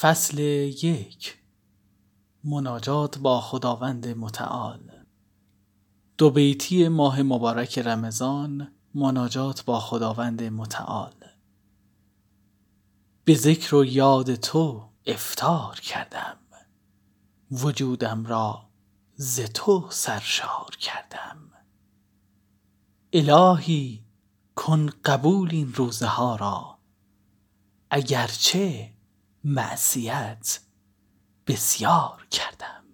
فصل یک. مناجات با خداوند متعال. دو بیتی ماه مبارک رمضان مناجات با خداوند متعال. به ذکر و یاد تو افطار کردم. وجودم را ز تو سرشار کردم. الهی کن قبول این روزه ها را. اگرچه معصیت بسیار کردم.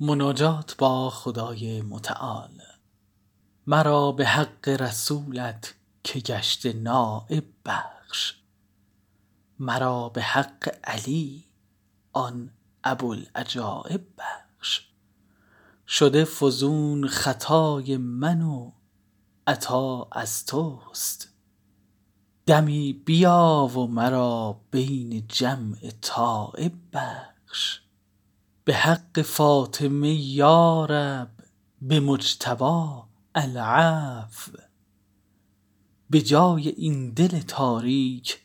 مناجات با خدای متعال. مرا به حق رسولت که گشته نایب بخش. مرا به حق علی آن ابوالعجایب بخش. شده فزون خطای من و عطا از توست. دمی بیا و مرا بین جمع تایب بخش. به حق فاطمه یا رب به مجتبی العفو. به جای این دل تاریک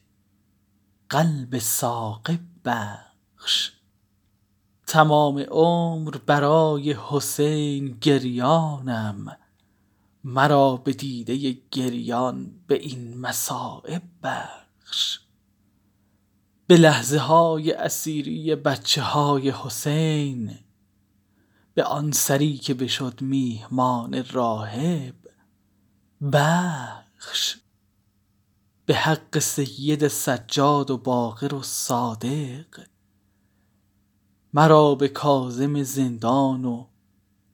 قلب ثاقب بخش. تمام عمر برای حسین گریانم مرا به دیده گریان به این مصایب بخش. به لحظه های اسیری بچه های حسین به آن سری که بشد میهمان راهب بخش. به حق سید سجاد و باقر و صادق مرا به کاظم زندان و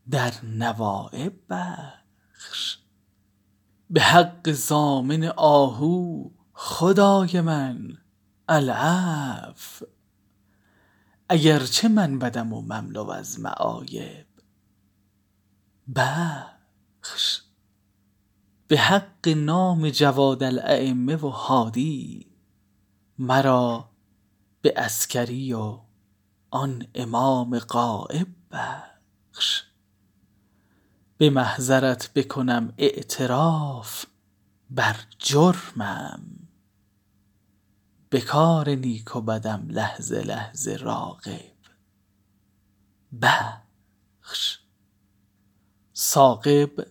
در نوایب بخش. به حق ضامن آهو خدای من العفو. اگرچه من بدم و مملو از معایب. بخش. به حق نام جواد الایمه و هادی مرا به عسکری و آن امام غایب بخش. به محضرت بکنم اعتراف بر جرمم. به کار نیک و بدم لحظه لحظه راغب. بخش. ثاقب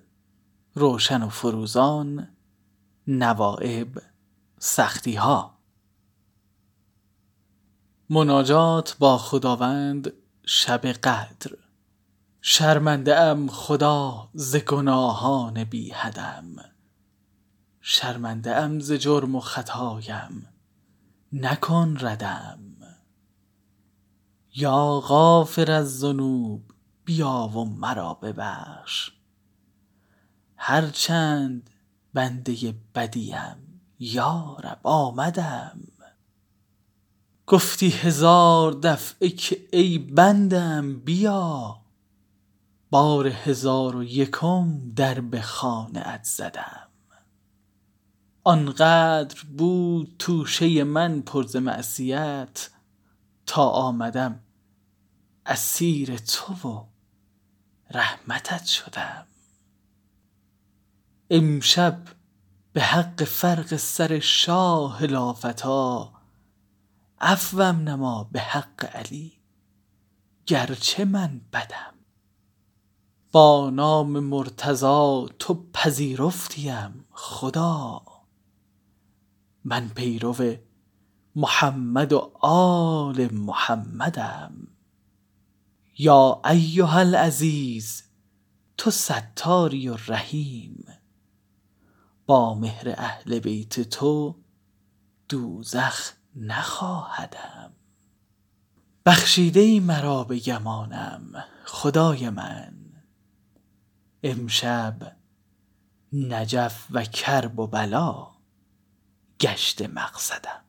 روشن و فروزان نوایب سختی ها مناجات با خداوند شب قدر. شرمنده ام خدا ز گناهان بی حدم. شرمنده ام ز جرم و خطایم. نکن ردم. یا غافر الذنوب بیا و مرا ببخش. هرچند بنده بدیم یا رب آمدم. گفتی هزار دفعه که ای بنده ام بیا. بار هزار و یکم در به خانه ات زدم. آنقدر بود توشه من پر ز معصیت تا آمدم اسیر تو و رحمتت شدم. امشب به حق فرق سر شاه لافتی عفوم نما به حق علی گرچه من بدم. نام مرتضی تو پذیرفتیم خدا. من پیرو محمد و آل محمدم. یا ایها العزیز تو ستاری و رحیم. با مهر اهل بیت تو دوزخ نخواهدم. بخشیده ای مرا به گمانم خدای من. امشب نجف و کرب و بلا گشته مقصدم.